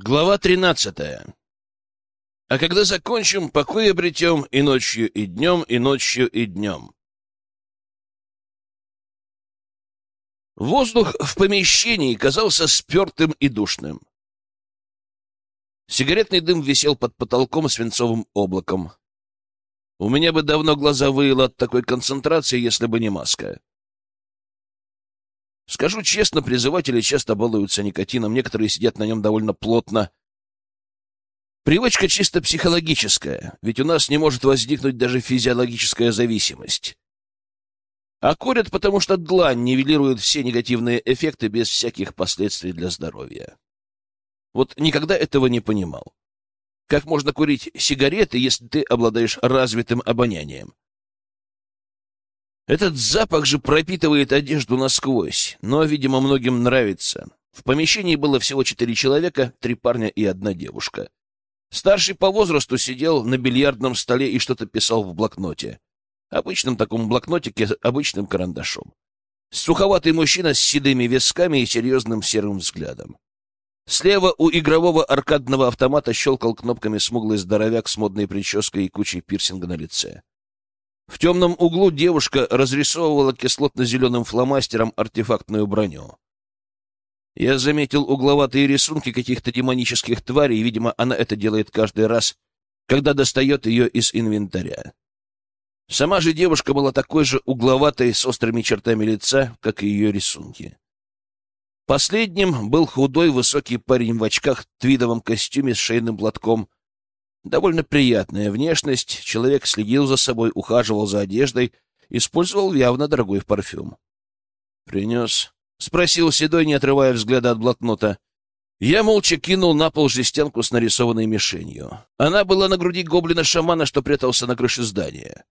Глава тринадцатая. А когда закончим, покой обретем и ночью, и днем, и ночью, и днем. Воздух в помещении казался спертым и душным. Сигаретный дым висел под потолком свинцовым облаком. У меня бы давно глаза выело от такой концентрации, если бы не маска. Скажу честно, призыватели часто балуются никотином, некоторые сидят на нем довольно плотно. Привычка чисто психологическая, ведь у нас не может возникнуть даже физиологическая зависимость. А курят, потому что длань нивелирует все негативные эффекты без всяких последствий для здоровья. Вот никогда этого не понимал. Как можно курить сигареты, если ты обладаешь развитым обонянием? Этот запах же пропитывает одежду насквозь, но, видимо, многим нравится. В помещении было всего четыре человека, три парня и одна девушка. Старший по возрасту сидел на бильярдном столе и что-то писал в блокноте. Обычном таком блокнотике, обычным карандашом. Суховатый мужчина с седыми висками и серьезным серым взглядом. Слева у игрового аркадного автомата щелкал кнопками смуглый здоровяк с модной прической и кучей пирсинга на лице. В темном углу девушка разрисовывала кислотно-зеленым фломастером артефактную броню. Я заметил угловатые рисунки каких-то демонических тварей, видимо, она это делает каждый раз, когда достает ее из инвентаря. Сама же девушка была такой же угловатой, с острыми чертами лица, как и ее рисунки. Последним был худой, высокий парень в очках, твидовом костюме с шейным платком, Довольно приятная внешность, человек следил за собой, ухаживал за одеждой, использовал явно дорогой парфюм. «Принес?» — спросил Седой, не отрывая взгляда от блокнота. Я молча кинул на пол жестянку с нарисованной мишенью. Она была на груди гоблина-шамана, что прятался на крыше здания.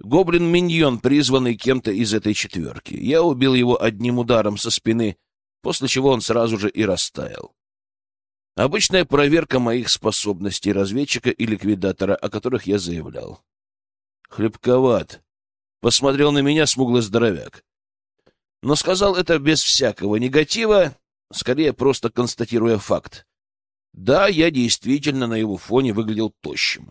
Гоблин-миньон, призванный кем-то из этой четверки. Я убил его одним ударом со спины, после чего он сразу же и растаял. Обычная проверка моих способностей разведчика и ликвидатора, о которых я заявлял. Хлебковат. Посмотрел на меня смуглый здоровяк. Но сказал это без всякого негатива, скорее просто констатируя факт. Да, я действительно на его фоне выглядел тощим.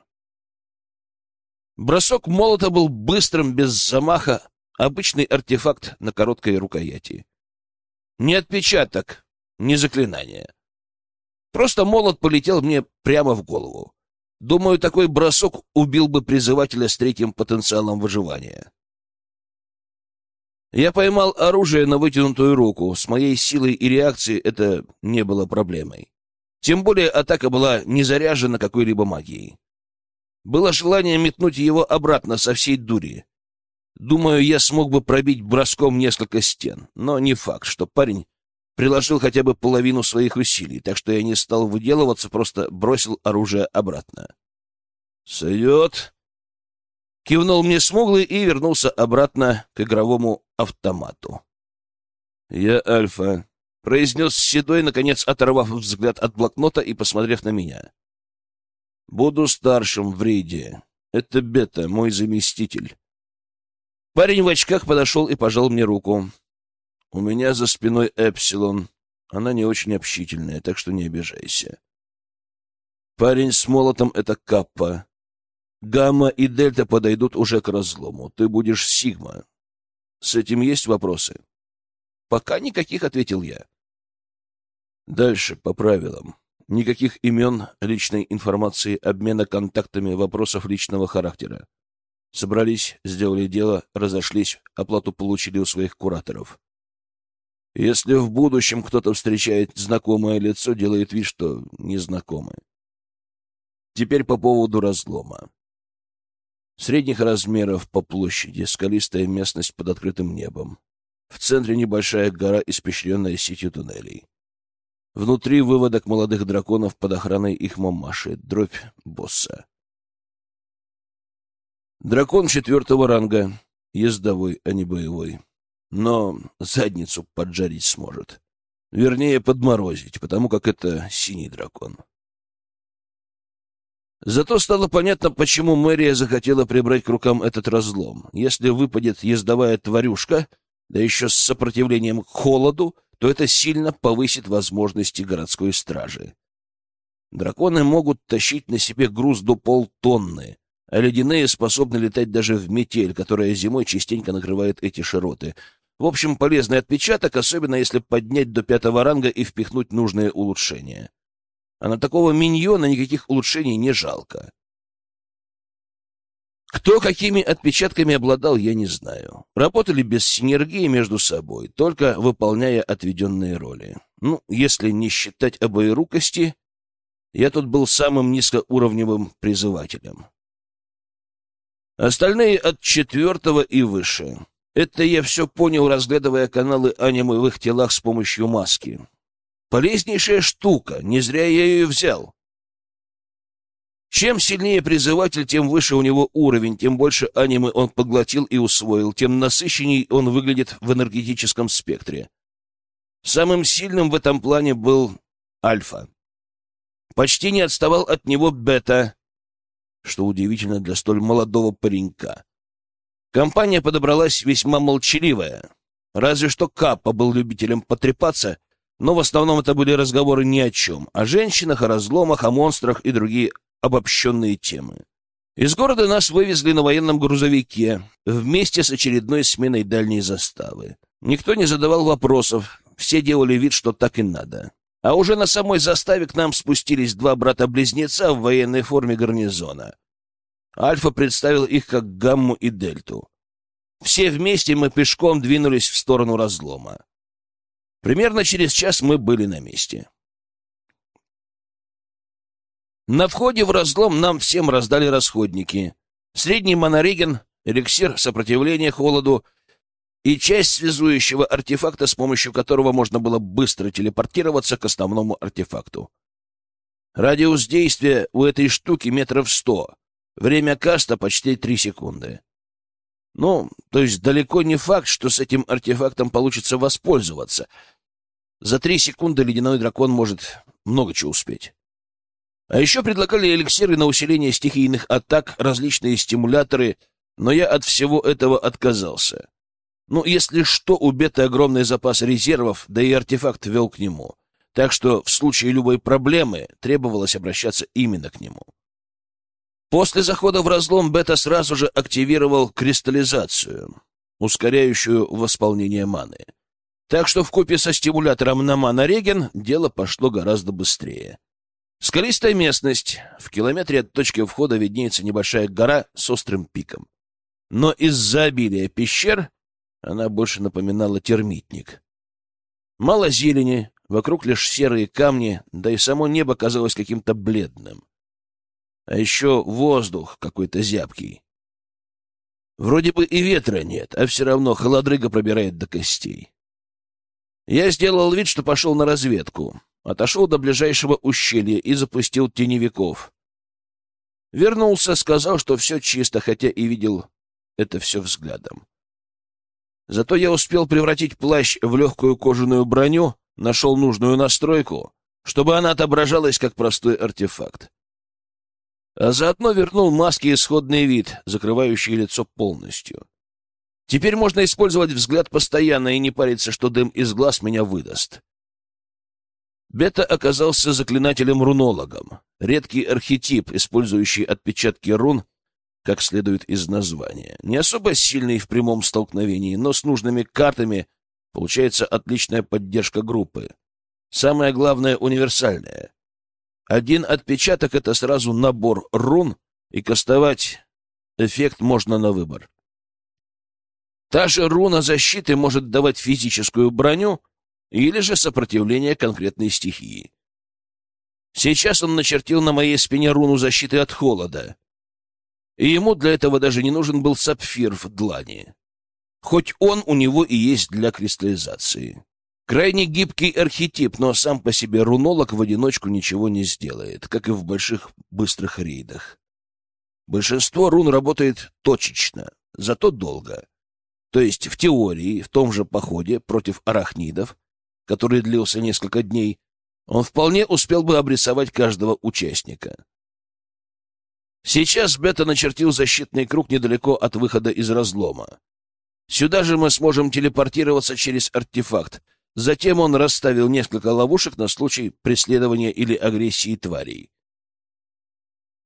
Бросок молота был быстрым, без замаха, обычный артефакт на короткой рукояти. Не отпечаток, не заклинание. Просто молот полетел мне прямо в голову. Думаю, такой бросок убил бы призывателя с третьим потенциалом выживания. Я поймал оружие на вытянутую руку. С моей силой и реакцией это не было проблемой. Тем более атака была не заряжена какой-либо магией. Было желание метнуть его обратно со всей дури. Думаю, я смог бы пробить броском несколько стен, но не факт, что парень приложил хотя бы половину своих усилий, так что я не стал выделываться, просто бросил оружие обратно. «Сойдет!» Кивнул мне смуглый и вернулся обратно к игровому автомату. «Я Альфа», — произнес Седой, наконец оторвав взгляд от блокнота и посмотрев на меня. «Буду старшим в рейде. Это Бета, мой заместитель». Парень в очках подошел и пожал мне руку. У меня за спиной Эпсилон. Она не очень общительная, так что не обижайся. Парень с молотом — это Каппа. Гамма и Дельта подойдут уже к разлому. Ты будешь Сигма. С этим есть вопросы? Пока никаких, — ответил я. Дальше, по правилам. Никаких имен, личной информации, обмена контактами, вопросов личного характера. Собрались, сделали дело, разошлись, оплату получили у своих кураторов. Если в будущем кто-то встречает знакомое лицо, делает вид, что незнакомое. Теперь по поводу разлома. Средних размеров по площади, скалистая местность под открытым небом. В центре небольшая гора, испещренная сетью туннелей. Внутри выводок молодых драконов под охраной их мамаши, дробь босса. Дракон четвертого ранга, ездовой, а не боевой но задницу поджарить сможет. Вернее, подморозить, потому как это синий дракон. Зато стало понятно, почему мэрия захотела прибрать к рукам этот разлом. Если выпадет ездовая тварюшка, да еще с сопротивлением к холоду, то это сильно повысит возможности городской стражи. Драконы могут тащить на себе груз до полтонны, а ледяные способны летать даже в метель, которая зимой частенько накрывает эти широты. В общем, полезный отпечаток, особенно если поднять до пятого ранга и впихнуть нужные улучшения. А на такого миньона никаких улучшений не жалко. Кто какими отпечатками обладал, я не знаю. Работали без синергии между собой, только выполняя отведенные роли. Ну, если не считать обоирукости, я тут был самым низкоуровневым призывателем. Остальные от четвертого и выше. Это я все понял, разглядывая каналы аниме в их телах с помощью маски. Полезнейшая штука, не зря я ее взял. Чем сильнее призыватель, тем выше у него уровень, тем больше анимы он поглотил и усвоил, тем насыщенней он выглядит в энергетическом спектре. Самым сильным в этом плане был Альфа. Почти не отставал от него Бета, что удивительно для столь молодого паренька. Компания подобралась весьма молчаливая. Разве что Каппа был любителем потрепаться, но в основном это были разговоры ни о чем, о женщинах, о разломах, о монстрах и другие обобщенные темы. Из города нас вывезли на военном грузовике вместе с очередной сменой дальней заставы. Никто не задавал вопросов, все делали вид, что так и надо. А уже на самой заставе к нам спустились два брата-близнеца в военной форме гарнизона. Альфа представил их как Гамму и Дельту. Все вместе мы пешком двинулись в сторону разлома. Примерно через час мы были на месте. На входе в разлом нам всем раздали расходники. Средний монореген, эликсир сопротивления холоду и часть связующего артефакта, с помощью которого можно было быстро телепортироваться к основному артефакту. Радиус действия у этой штуки метров сто. Время каста почти три секунды. Ну, то есть далеко не факт, что с этим артефактом получится воспользоваться. За три секунды ледяной дракон может много чего успеть. А еще предлагали эликсиры на усиление стихийных атак, различные стимуляторы, но я от всего этого отказался. Ну, если что, у Беты огромный запас резервов, да и артефакт вел к нему. Так что в случае любой проблемы требовалось обращаться именно к нему. После захода в разлом Бета сразу же активировал кристаллизацию, ускоряющую восполнение маны. Так что в купе со стимулятором на мана-реген дело пошло гораздо быстрее. Скалистая местность. В километре от точки входа виднеется небольшая гора с острым пиком. Но из-за обилия пещер она больше напоминала термитник. Мало зелени, вокруг лишь серые камни, да и само небо казалось каким-то бледным. А еще воздух какой-то зябкий. Вроде бы и ветра нет, а все равно холодрыга пробирает до костей. Я сделал вид, что пошел на разведку отошел до ближайшего ущелья и запустил теневиков. Вернулся, сказал, что все чисто, хотя и видел это все взглядом. Зато я успел превратить плащ в легкую кожаную броню, нашел нужную настройку, чтобы она отображалась как простой артефакт. А заодно вернул маске исходный вид, закрывающий лицо полностью. Теперь можно использовать взгляд постоянно и не париться, что дым из глаз меня выдаст. Бета оказался заклинателем-рунологом, редкий архетип, использующий отпечатки рун, как следует из названия. Не особо сильный в прямом столкновении, но с нужными картами получается отличная поддержка группы. Самое главное — универсальная. Один отпечаток — это сразу набор рун, и кастовать эффект можно на выбор. Та же руна защиты может давать физическую броню — или же сопротивление конкретной стихии. Сейчас он начертил на моей спине руну защиты от холода, и ему для этого даже не нужен был сапфир в длани, хоть он у него и есть для кристаллизации. Крайне гибкий архетип, но сам по себе рунолог в одиночку ничего не сделает, как и в больших быстрых рейдах. Большинство рун работает точечно, зато долго. То есть в теории, в том же походе против арахнидов, который длился несколько дней, он вполне успел бы обрисовать каждого участника. Сейчас Бета начертил защитный круг недалеко от выхода из разлома. Сюда же мы сможем телепортироваться через артефакт, Затем он расставил несколько ловушек на случай преследования или агрессии тварей.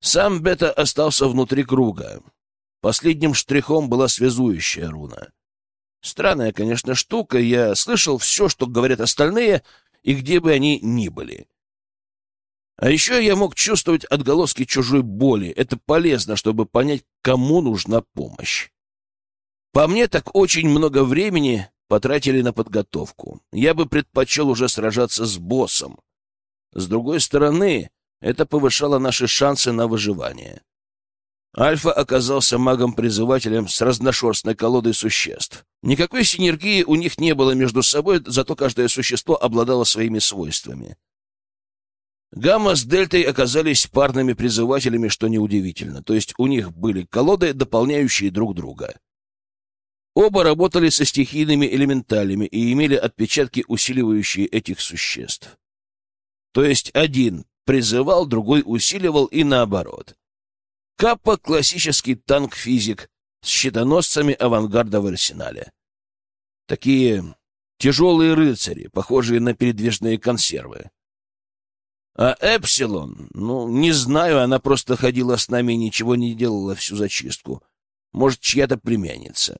Сам Бета остался внутри круга. Последним штрихом была связующая руна. Странная, конечно, штука. Я слышал все, что говорят остальные, и где бы они ни были. А еще я мог чувствовать отголоски чужой боли. Это полезно, чтобы понять, кому нужна помощь. По мне, так очень много времени потратили на подготовку. Я бы предпочел уже сражаться с боссом. С другой стороны, это повышало наши шансы на выживание. Альфа оказался магом-призывателем с разношерстной колодой существ. Никакой синергии у них не было между собой, зато каждое существо обладало своими свойствами. Гамма с Дельтой оказались парными призывателями, что неудивительно, то есть у них были колоды, дополняющие друг друга. Оба работали со стихийными элементалями и имели отпечатки, усиливающие этих существ. То есть один призывал, другой усиливал и наоборот. Каппа — классический танк-физик с щитоносцами авангарда в арсенале. Такие тяжелые рыцари, похожие на передвижные консервы. А Эпсилон, ну, не знаю, она просто ходила с нами и ничего не делала всю зачистку. Может, чья-то племянница.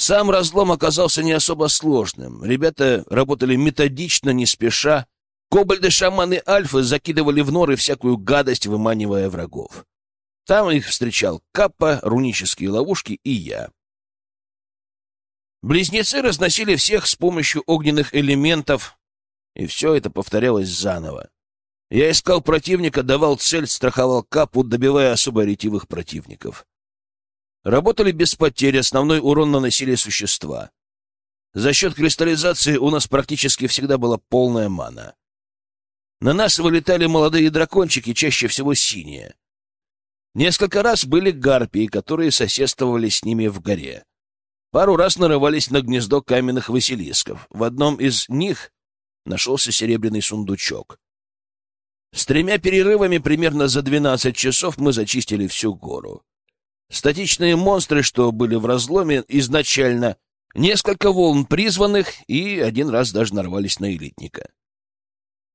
Сам разлом оказался не особо сложным. Ребята работали методично, не спеша. Кобальды-шаманы Альфы закидывали в норы всякую гадость, выманивая врагов. Там их встречал Каппа, рунические ловушки и я. Близнецы разносили всех с помощью огненных элементов, и все это повторялось заново. Я искал противника, давал цель, страховал Капу, добивая особо ретивых противников. Работали без потерь, основной урон наносили существа. За счет кристаллизации у нас практически всегда была полная мана. На нас вылетали молодые дракончики, чаще всего синие. Несколько раз были гарпии, которые соседствовали с ними в горе. Пару раз нарывались на гнездо каменных василисков. В одном из них нашелся серебряный сундучок. С тремя перерывами примерно за 12 часов мы зачистили всю гору. Статичные монстры, что были в разломе изначально, несколько волн призванных и один раз даже нарвались на элитника.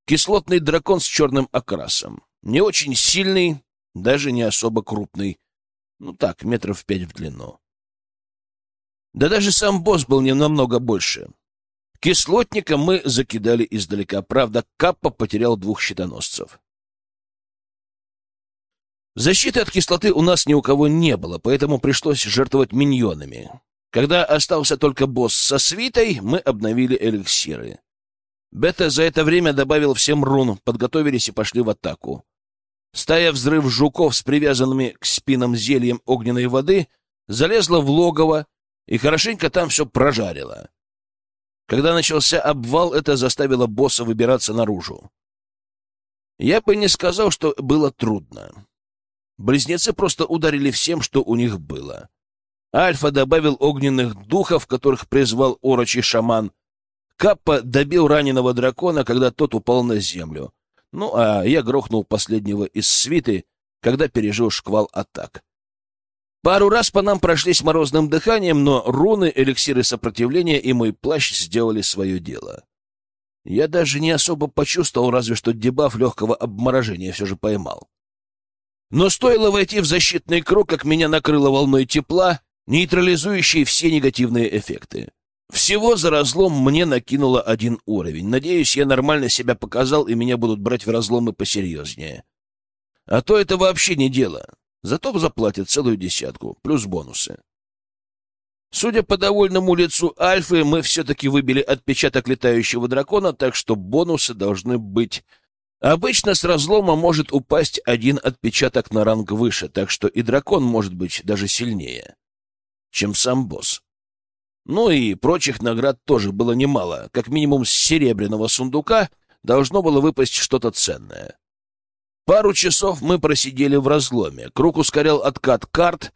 Кислотный дракон с черным окрасом. Не очень сильный, даже не особо крупный. Ну так, метров пять в длину. Да даже сам босс был не намного больше. Кислотника мы закидали издалека. Правда, Каппа потерял двух щитоносцев. Защиты от кислоты у нас ни у кого не было, поэтому пришлось жертвовать миньонами. Когда остался только босс со свитой, мы обновили эликсиры. Бета за это время добавил всем рун, подготовились и пошли в атаку. Стая взрыв жуков с привязанными к спинам зельем огненной воды залезла в логово и хорошенько там все прожарила. Когда начался обвал, это заставило босса выбираться наружу. Я бы не сказал, что было трудно. Близнецы просто ударили всем, что у них было. Альфа добавил огненных духов, которых призвал орочий шаман. Каппа добил раненого дракона, когда тот упал на землю. Ну, а я грохнул последнего из свиты, когда пережил шквал атак. Пару раз по нам прошлись морозным дыханием, но руны, эликсиры сопротивления и мой плащ сделали свое дело. Я даже не особо почувствовал, разве что дебаф легкого обморожения все же поймал. Но стоило войти в защитный круг, как меня накрыло волной тепла, нейтрализующей все негативные эффекты. Всего за разлом мне накинуло один уровень. Надеюсь, я нормально себя показал, и меня будут брать в разломы посерьезнее. А то это вообще не дело. Зато заплатят целую десятку, плюс бонусы. Судя по довольному лицу Альфы, мы все-таки выбили отпечаток летающего дракона, так что бонусы должны быть. Обычно с разлома может упасть один отпечаток на ранг выше, так что и дракон может быть даже сильнее, чем сам босс. Ну и прочих наград тоже было немало. Как минимум с серебряного сундука должно было выпасть что-то ценное. Пару часов мы просидели в разломе. Круг ускорял откат карт,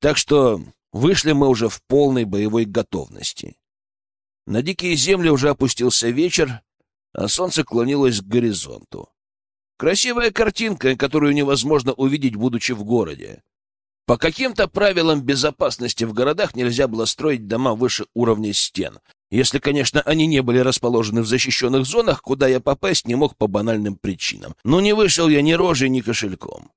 так что вышли мы уже в полной боевой готовности. На дикие земли уже опустился вечер, а солнце клонилось к горизонту. Красивая картинка, которую невозможно увидеть, будучи в городе. По каким-то правилам безопасности в городах нельзя было строить дома выше уровня стен, если, конечно, они не были расположены в защищенных зонах, куда я попасть не мог по банальным причинам. Но не вышел я ни рожей, ни кошельком.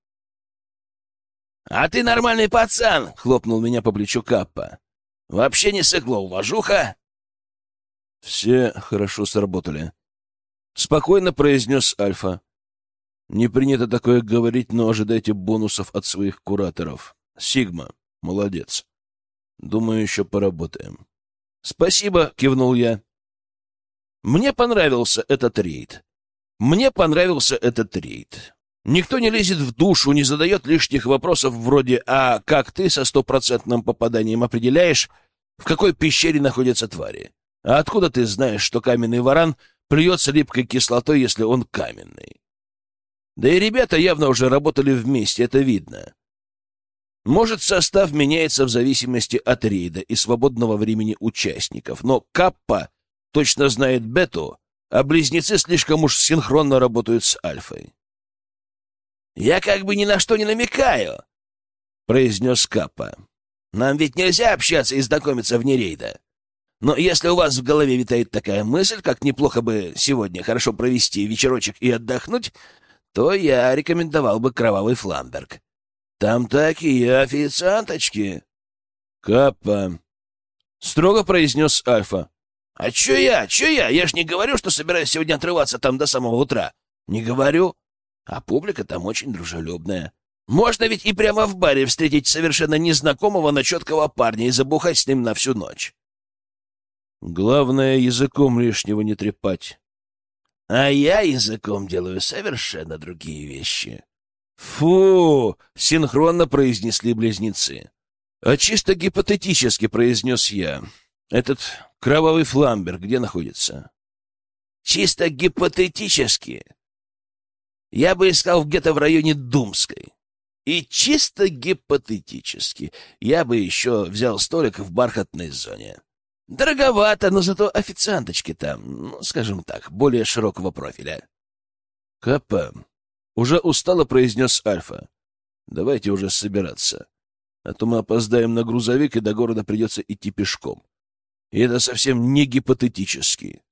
«А ты нормальный пацан!» — хлопнул меня по плечу Каппа. «Вообще не сыкло, уважуха!» Все хорошо сработали. Спокойно произнес Альфа. Не принято такое говорить, но ожидайте бонусов от своих кураторов. Сигма, молодец. Думаю, еще поработаем. Спасибо, кивнул я. Мне понравился этот рейд. Мне понравился этот рейд. Никто не лезет в душу, не задает лишних вопросов вроде «А как ты со стопроцентным попаданием определяешь, в какой пещере находятся твари? А откуда ты знаешь, что каменный варан плюется липкой кислотой, если он каменный?» Да и ребята явно уже работали вместе, это видно. Может, состав меняется в зависимости от рейда и свободного времени участников, но Каппа точно знает Бету, а близнецы слишком уж синхронно работают с Альфой. «Я как бы ни на что не намекаю», — произнес Каппа. «Нам ведь нельзя общаться и знакомиться вне рейда. Но если у вас в голове витает такая мысль, как неплохо бы сегодня хорошо провести вечерочек и отдохнуть, то я рекомендовал бы кровавый фламберг. Там такие официанточки. Капа. Строго произнес Альфа. А чё я? Чё я? Я ж не говорю, что собираюсь сегодня отрываться там до самого утра. Не говорю. А публика там очень дружелюбная. Можно ведь и прямо в баре встретить совершенно незнакомого, но четкого парня и забухать с ним на всю ночь. Главное, языком лишнего не трепать. А я языком делаю совершенно другие вещи. Фу! Синхронно произнесли близнецы. А чисто гипотетически произнес я. Этот кровавый фламбер где находится? Чисто гипотетически. Я бы искал где-то в районе Думской. И чисто гипотетически я бы еще взял столик в бархатной зоне. Дороговато, но зато официанточки там, ну, скажем так, более широкого профиля. Капа, уже устало произнес Альфа. Давайте уже собираться. А то мы опоздаем на грузовик, и до города придется идти пешком. И это совсем не гипотетически.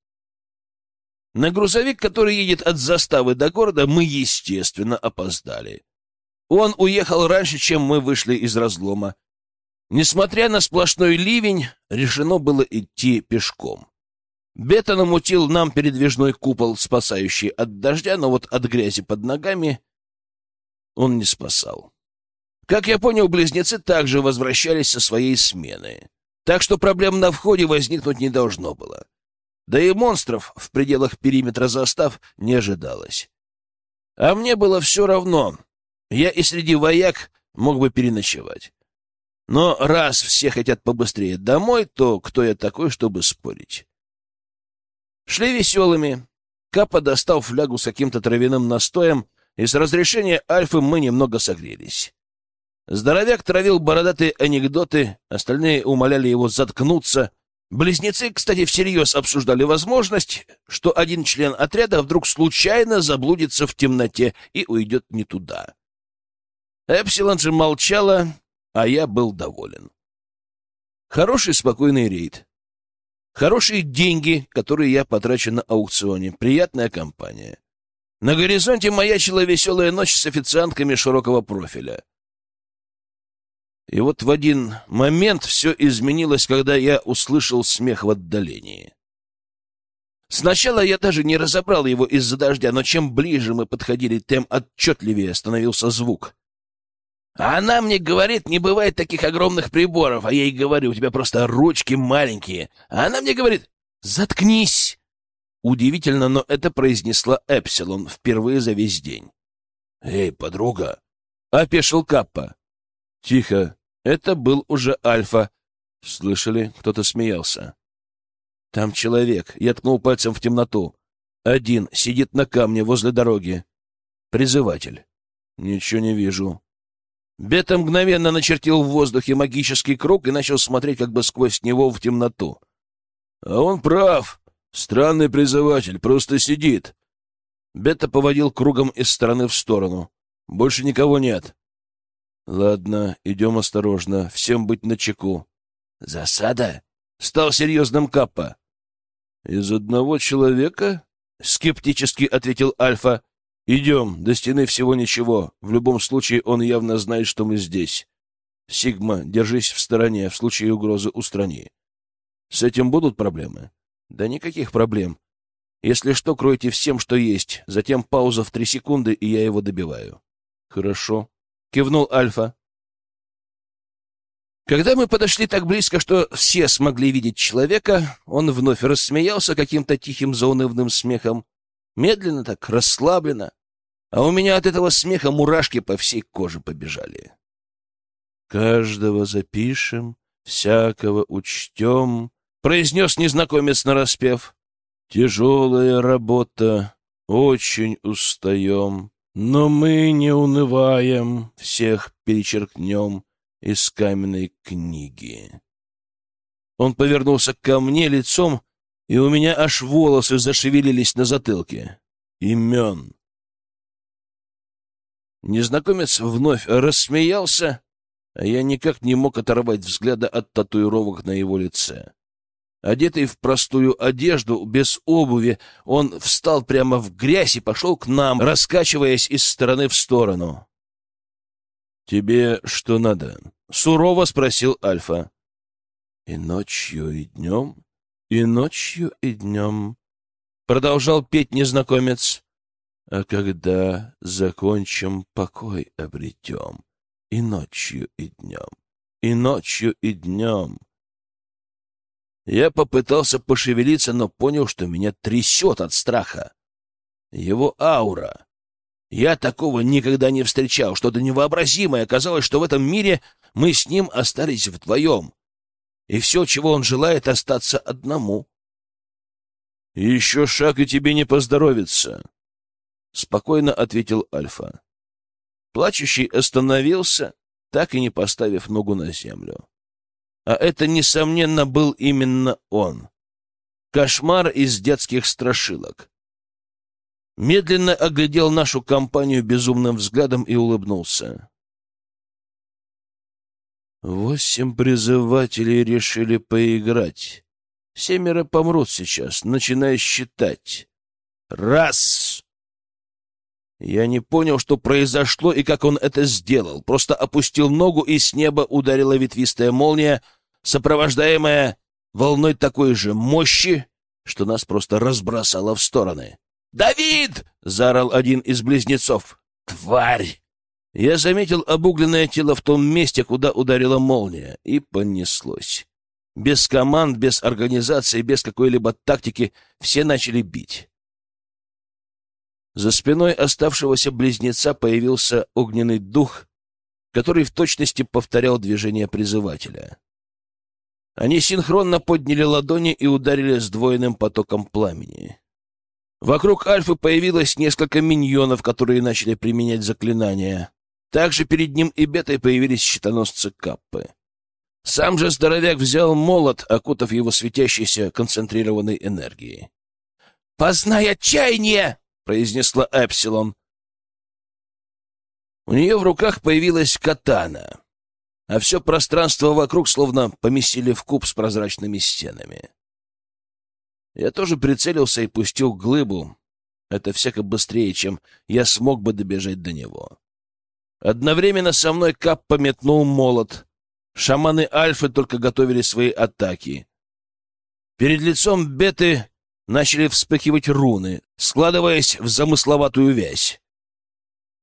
На грузовик, который едет от заставы до города, мы, естественно, опоздали. Он уехал раньше, чем мы вышли из разлома, Несмотря на сплошной ливень, решено было идти пешком. Бета намутил нам передвижной купол, спасающий от дождя, но вот от грязи под ногами он не спасал. Как я понял, близнецы также возвращались со своей смены, так что проблем на входе возникнуть не должно было. Да и монстров в пределах периметра застав не ожидалось. А мне было все равно. Я и среди вояк мог бы переночевать. Но раз все хотят побыстрее домой, то кто я такой, чтобы спорить? Шли веселыми. Капа достал флягу с каким-то травяным настоем, и с разрешения Альфы мы немного согрелись. Здоровяк травил бородатые анекдоты, остальные умоляли его заткнуться. Близнецы, кстати, всерьез обсуждали возможность, что один член отряда вдруг случайно заблудится в темноте и уйдет не туда. Эпсилон же молчала, а я был доволен. Хороший спокойный рейд. Хорошие деньги, которые я потрачу на аукционе. Приятная компания. На горизонте маячила веселая ночь с официантками широкого профиля. И вот в один момент все изменилось, когда я услышал смех в отдалении. Сначала я даже не разобрал его из-за дождя, но чем ближе мы подходили, тем отчетливее становился звук. А она мне говорит, не бывает таких огромных приборов, а я ей говорю, у тебя просто ручки маленькие. А она мне говорит, заткнись. Удивительно, но это произнесла Эпсилон впервые за весь день. «Эй, подруга!» — опешил Каппа. «Тихо, это был уже Альфа». Слышали, кто-то смеялся. «Там человек», — я ткнул пальцем в темноту. «Один, сидит на камне возле дороги. Призыватель». «Ничего не вижу», Бета мгновенно начертил в воздухе магический круг и начал смотреть как бы сквозь него в темноту. А он прав. Странный призыватель, просто сидит. Бета поводил кругом из стороны в сторону. Больше никого нет. Ладно, идем осторожно, всем быть начеку. Засада? Стал серьезным Каппа. Из одного человека? Скептически ответил Альфа. Идем, до стены всего ничего. В любом случае он явно знает, что мы здесь. Сигма, держись в стороне, в случае угрозы устрани. С этим будут проблемы? Да никаких проблем. Если что, кройте всем, что есть. Затем пауза в три секунды, и я его добиваю. Хорошо. Кивнул Альфа. Когда мы подошли так близко, что все смогли видеть человека, он вновь рассмеялся каким-то тихим заунывным смехом. Медленно так, расслабленно. А у меня от этого смеха мурашки по всей коже побежали. «Каждого запишем, всякого учтем», — произнес незнакомец нараспев. «Тяжелая работа, очень устаем, но мы не унываем, всех перечеркнем» из каменной книги. Он повернулся ко мне лицом, и у меня аж волосы зашевелились на затылке. Имен. Незнакомец вновь рассмеялся, а я никак не мог оторвать взгляда от татуировок на его лице. Одетый в простую одежду, без обуви, он встал прямо в грязь и пошел к нам, раскачиваясь из стороны в сторону. «Тебе что надо?» — сурово спросил Альфа. «И ночью, и днем, и ночью, и днем», — продолжал петь незнакомец. «А когда закончим, покой обретем, и ночью, и днем, и ночью, и днем». Я попытался пошевелиться, но понял, что меня трясет от страха. Его аура я такого никогда не встречал, что-то невообразимое. Казалось, что в этом мире мы с ним остались вдвоем. И все, чего он желает, остаться одному. — Еще шаг, и тебе не поздоровится, — спокойно ответил Альфа. Плачущий остановился, так и не поставив ногу на землю. А это, несомненно, был именно он. Кошмар из детских страшилок медленно оглядел нашу компанию безумным взглядом и улыбнулся. Восемь призывателей решили поиграть. Семеро помрут сейчас, начиная считать. Раз! Я не понял, что произошло и как он это сделал. Просто опустил ногу, и с неба ударила ветвистая молния, сопровождаемая волной такой же мощи, что нас просто разбросало в стороны. «Давид!» — заорал один из близнецов. «Тварь!» Я заметил обугленное тело в том месте, куда ударила молния, и понеслось. Без команд, без организации, без какой-либо тактики все начали бить. За спиной оставшегося близнеца появился огненный дух, который в точности повторял движение призывателя. Они синхронно подняли ладони и ударили сдвоенным потоком пламени. Вокруг Альфы появилось несколько миньонов, которые начали применять заклинания. Также перед ним и Бетой появились щитоносцы Каппы. Сам же здоровяк взял молот, окутав его светящейся концентрированной энергией. «Познай отчаяние!» — произнесла Эпсилон. У нее в руках появилась катана, а все пространство вокруг словно поместили в куб с прозрачными стенами. Я тоже прицелился и пустил глыбу. Это всяко быстрее, чем я смог бы добежать до него. Одновременно со мной Кап пометнул молот. Шаманы Альфы только готовили свои атаки. Перед лицом Беты начали вспыхивать руны, складываясь в замысловатую вязь.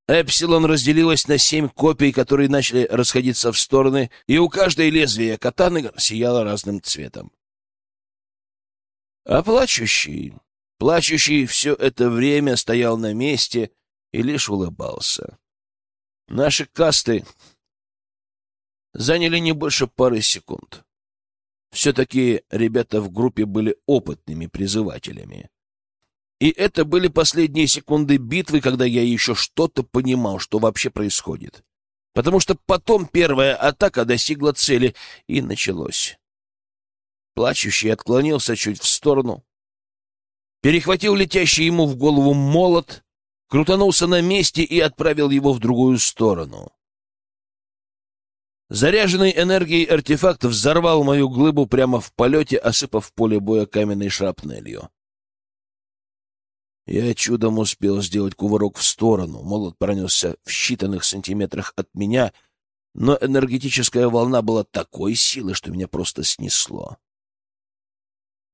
Эпсилон разделилась на семь копий, которые начали расходиться в стороны, и у каждой лезвия катаны сияло разным цветом. А плачущий... Плачущий все это время стоял на месте и лишь улыбался. Наши касты заняли не больше пары секунд. Все-таки ребята в группе были опытными призывателями. И это были последние секунды битвы, когда я еще что-то понимал, что вообще происходит. Потому что потом первая атака достигла цели, и началось. Плачущий отклонился чуть в сторону, перехватил летящий ему в голову молот, крутанулся на месте и отправил его в другую сторону. Заряженный энергией артефакт взорвал мою глыбу прямо в полете, осыпав поле боя каменной шрапнелью. Я чудом успел сделать кувырок в сторону. Молот пронесся в считанных сантиметрах от меня, но энергетическая волна была такой силы, что меня просто снесло.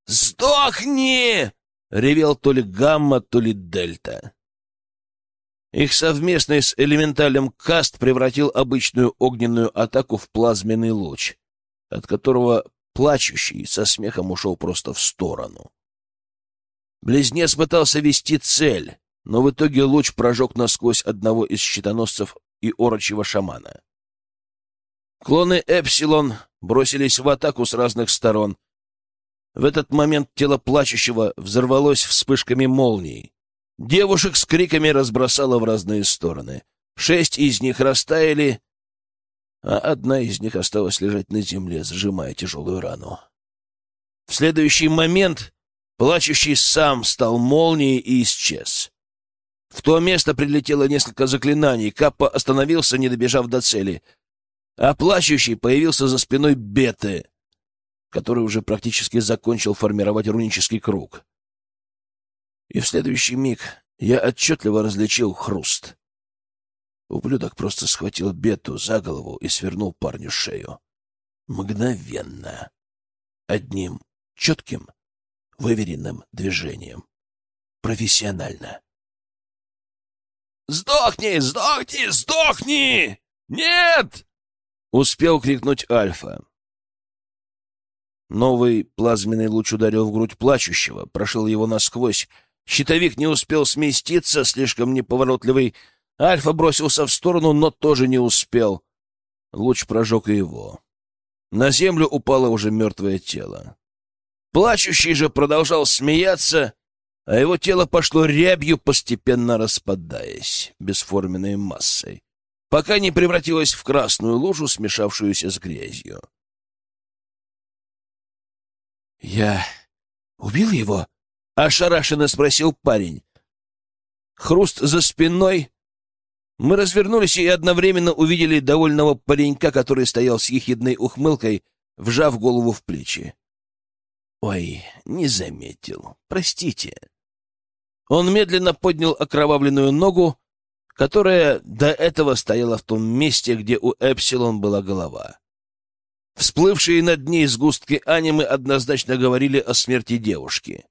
«Сдохни!» — ревел то ли гамма, то ли дельта. Их совместный с элементалем каст превратил обычную огненную атаку в плазменный луч, от которого плачущий со смехом ушел просто в сторону. Близнец пытался вести цель, но в итоге луч прожег насквозь одного из щитоносцев и орочего шамана. Клоны Эпсилон бросились в атаку с разных сторон. В этот момент тело плачущего взорвалось вспышками молний. Девушек с криками разбросало в разные стороны. Шесть из них растаяли, а одна из них осталась лежать на земле, зажимая тяжелую рану. В следующий момент плачущий сам стал молнией и исчез. В то место прилетело несколько заклинаний. Каппа остановился, не добежав до цели. А плачущий появился за спиной Беты, который уже практически закончил формировать рунический круг и в следующий миг я отчетливо различил хруст. Ублюдок просто схватил Бету за голову и свернул парню шею. Мгновенно. Одним четким, выверенным движением. Профессионально. «Сдохни! Сдохни! Сдохни! Нет!» — успел крикнуть Альфа. Новый плазменный луч ударил в грудь плачущего, прошил его насквозь, Щитовик не успел сместиться, слишком неповоротливый. Альфа бросился в сторону, но тоже не успел. Луч прожег его. На землю упало уже мертвое тело. Плачущий же продолжал смеяться, а его тело пошло рябью, постепенно распадаясь бесформенной массой, пока не превратилось в красную лужу, смешавшуюся с грязью. «Я убил его?» — ошарашенно спросил парень. Хруст за спиной. Мы развернулись и одновременно увидели довольного паренька, который стоял с ехидной ухмылкой, вжав голову в плечи. «Ой, не заметил. Простите». Он медленно поднял окровавленную ногу, которая до этого стояла в том месте, где у Эпсилон была голова. Всплывшие над ней сгустки анимы однозначно говорили о смерти девушки.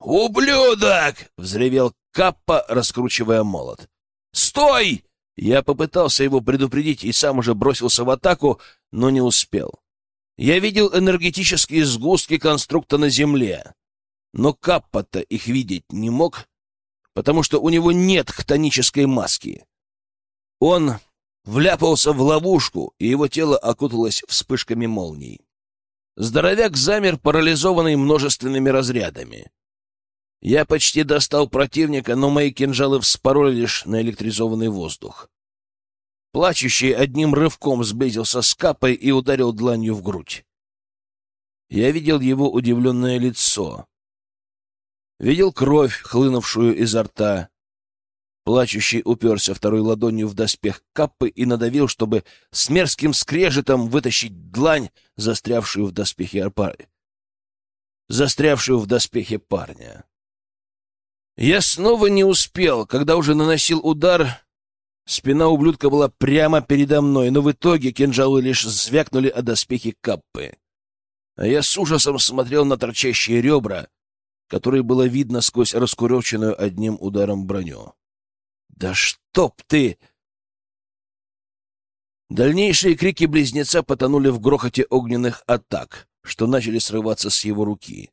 «Ублюдок!» — взревел Каппа, раскручивая молот. «Стой!» Я попытался его предупредить и сам уже бросился в атаку, но не успел. Я видел энергетические сгустки конструкта на земле, но Каппа-то их видеть не мог, потому что у него нет хтонической маски. Он вляпался в ловушку, и его тело окуталось вспышками молний. Здоровяк замер, парализованный множественными разрядами. Я почти достал противника, но мои кинжалы вспороли лишь на электризованный воздух. Плачущий одним рывком сблизился с капой и ударил дланью в грудь. Я видел его удивленное лицо. Видел кровь, хлынувшую изо рта. Плачущий уперся второй ладонью в доспех каппы и надавил, чтобы с мерзким скрежетом вытащить длань, застрявшую в доспехе арпары. Застрявшую в доспехе парня. Я снова не успел, когда уже наносил удар. Спина ублюдка была прямо передо мной, но в итоге кинжалы лишь звякнули о доспехи Каппы. А я с ужасом смотрел на торчащие ребра, которые было видно сквозь раскуроченную одним ударом броню. «Да чтоб ты!» Дальнейшие крики близнеца потонули в грохоте огненных атак, что начали срываться с его руки.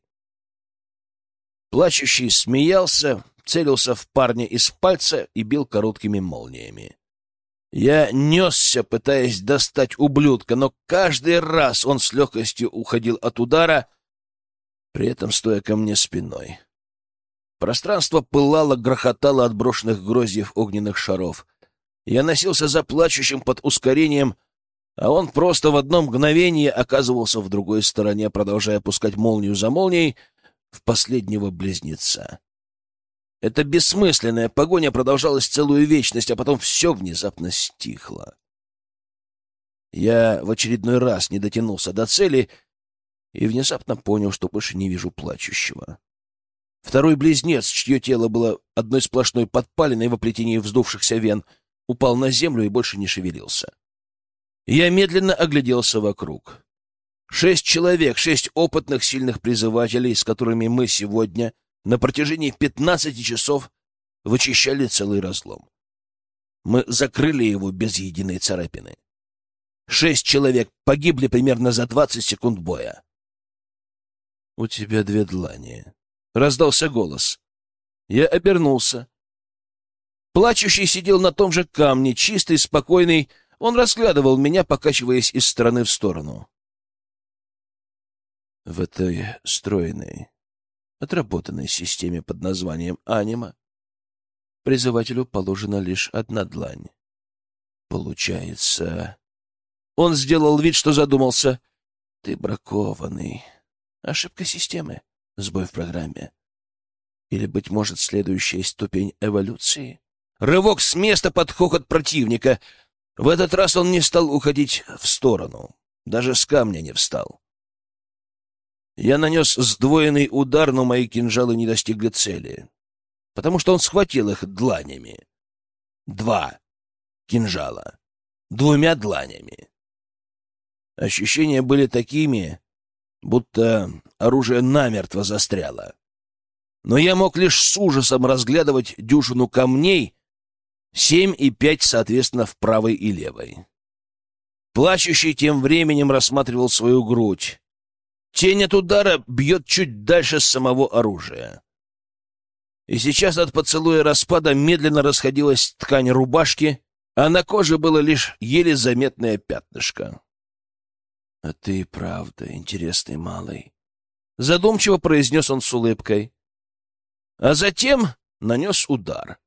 Плачущий смеялся, целился в парня из пальца и бил короткими молниями. Я несся, пытаясь достать ублюдка, но каждый раз он с легкостью уходил от удара, при этом стоя ко мне спиной. Пространство пылало, грохотало от брошенных гроздьев огненных шаров. Я носился за плачущим под ускорением, а он просто в одно мгновение оказывался в другой стороне, продолжая пускать молнию за молнией — в последнего близнеца. Эта бессмысленная погоня продолжалась целую вечность, а потом все внезапно стихло. Я в очередной раз не дотянулся до цели и внезапно понял, что больше не вижу плачущего. Второй близнец, чье тело было одной сплошной подпаленной в оплетении вздувшихся вен, упал на землю и больше не шевелился. Я медленно огляделся вокруг. Шесть человек, шесть опытных, сильных призывателей, с которыми мы сегодня на протяжении пятнадцати часов вычищали целый разлом. Мы закрыли его без единой царапины. Шесть человек погибли примерно за двадцать секунд боя. — У тебя две длани. Раздался голос. Я обернулся. Плачущий сидел на том же камне, чистый, спокойный. Он разглядывал меня, покачиваясь из стороны в сторону. В этой стройной, отработанной системе под названием «Анима» призывателю положена лишь одна длань. Получается... Он сделал вид, что задумался. Ты бракованный. Ошибка системы. Сбой в программе. Или, быть может, следующая ступень эволюции? Рывок с места под хохот противника. В этот раз он не стал уходить в сторону. Даже с камня не встал. Я нанес сдвоенный удар, но мои кинжалы не достигли цели, потому что он схватил их дланями. Два кинжала. Двумя дланями. Ощущения были такими, будто оружие намертво застряло. Но я мог лишь с ужасом разглядывать дюжину камней, семь и пять, соответственно, в правой и левой. Плачущий тем временем рассматривал свою грудь. Тень от удара бьет чуть дальше самого оружия. И сейчас от поцелуя распада медленно расходилась ткань рубашки, а на коже было лишь еле заметное пятнышко. — А ты правда интересный малый, — задумчиво произнес он с улыбкой. А затем нанес удар.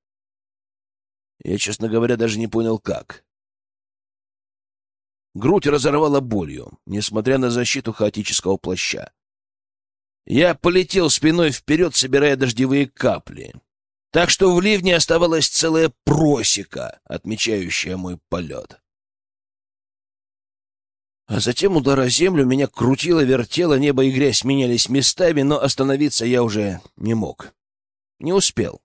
Я, честно говоря, даже не понял, как. Грудь разорвала болью, несмотря на защиту хаотического плаща. Я полетел спиной вперед, собирая дождевые капли. Так что в ливне оставалась целая просека, отмечающая мой полет. А затем удар о землю меня крутило, вертело, небо и грязь менялись местами, но остановиться я уже не мог. Не успел.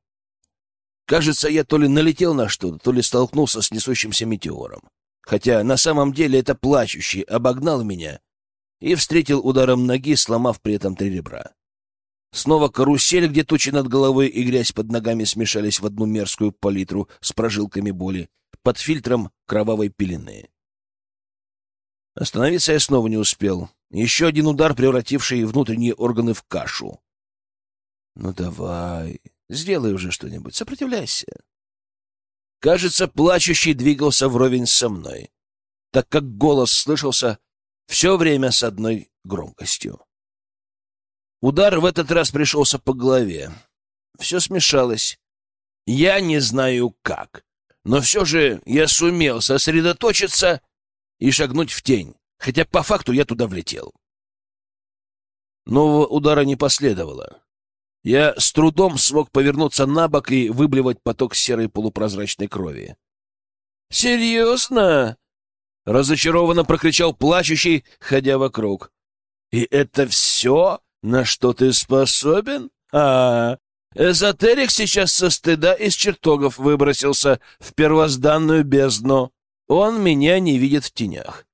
Кажется, я то ли налетел на что-то, то ли столкнулся с несущимся метеором. Хотя на самом деле это плачущий обогнал меня и встретил ударом ноги, сломав при этом три ребра. Снова карусель, где тучи над головой и грязь под ногами смешались в одну мерзкую палитру с прожилками боли, под фильтром кровавой пелены. Остановиться я снова не успел. Еще один удар, превративший внутренние органы в кашу. Ну давай, сделай уже что-нибудь, сопротивляйся. Кажется, плачущий двигался вровень со мной, так как голос слышался все время с одной громкостью. Удар в этот раз пришелся по голове. Все смешалось. Я не знаю как, но все же я сумел сосредоточиться и шагнуть в тень, хотя по факту я туда влетел. Нового удара не последовало. Я с трудом смог повернуться на бок и выблевать поток серой полупрозрачной крови. «Серьезно?» — разочарованно прокричал плачущий, ходя вокруг. «И это все, на что ты способен? А, эзотерик сейчас со стыда из чертогов выбросился в первозданную бездну. Он меня не видит в тенях,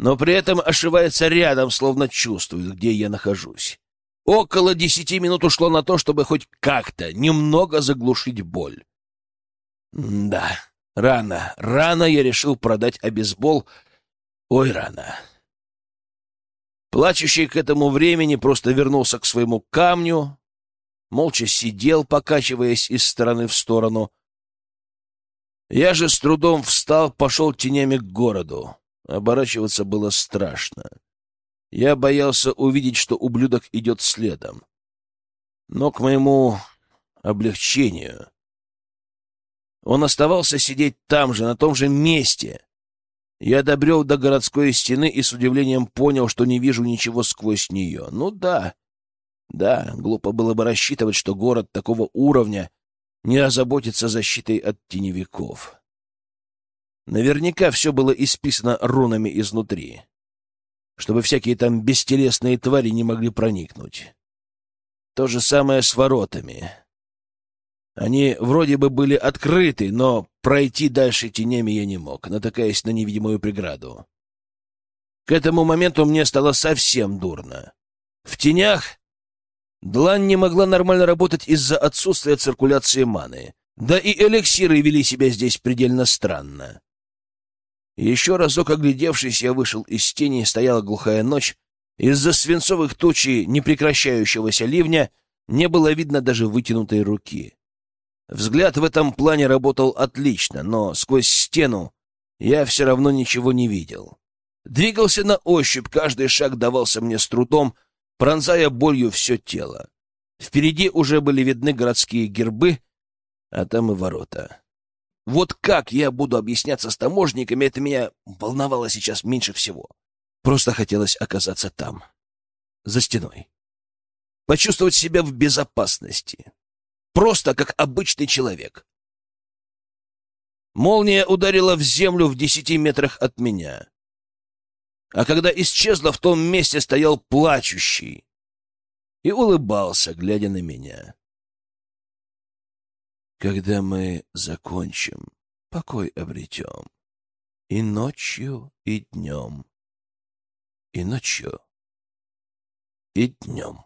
но при этом ошивается рядом, словно чувствует, где я нахожусь. Около десяти минут ушло на то, чтобы хоть как-то немного заглушить боль. Да, рано, рано я решил продать обезбол. Ой, рано. Плачущий к этому времени просто вернулся к своему камню, молча сидел, покачиваясь из стороны в сторону, я же с трудом встал, пошел тенями к городу. Оборачиваться было страшно. Я боялся увидеть, что ублюдок идет следом. Но к моему облегчению он оставался сидеть там же, на том же месте. Я добрел до городской стены и с удивлением понял, что не вижу ничего сквозь нее. Ну да, да, глупо было бы рассчитывать, что город такого уровня не озаботиться защитой от теневиков. Наверняка все было исписано рунами изнутри, чтобы всякие там бестелесные твари не могли проникнуть. То же самое с воротами. Они вроде бы были открыты, но пройти дальше тенями я не мог, натыкаясь на невидимую преграду. К этому моменту мне стало совсем дурно. В тенях длань не могла нормально работать из-за отсутствия циркуляции маны. Да и эликсиры вели себя здесь предельно странно. Еще разок оглядевшись, я вышел из тени, стояла глухая ночь. Из-за свинцовых тучи непрекращающегося ливня не было видно даже вытянутой руки. Взгляд в этом плане работал отлично, но сквозь стену я все равно ничего не видел. Двигался на ощупь, каждый шаг давался мне с трудом, пронзая болью все тело. Впереди уже были видны городские гербы, а там и ворота. Вот как я буду объясняться с таможниками, это меня волновало сейчас меньше всего. Просто хотелось оказаться там, за стеной. Почувствовать себя в безопасности. Просто как обычный человек. Молния ударила в землю в десяти метрах от меня. А когда исчезла, в том месте стоял плачущий и улыбался, глядя на меня. Когда мы закончим, покой обретем. И ночью, и днем. И ночью, и днем.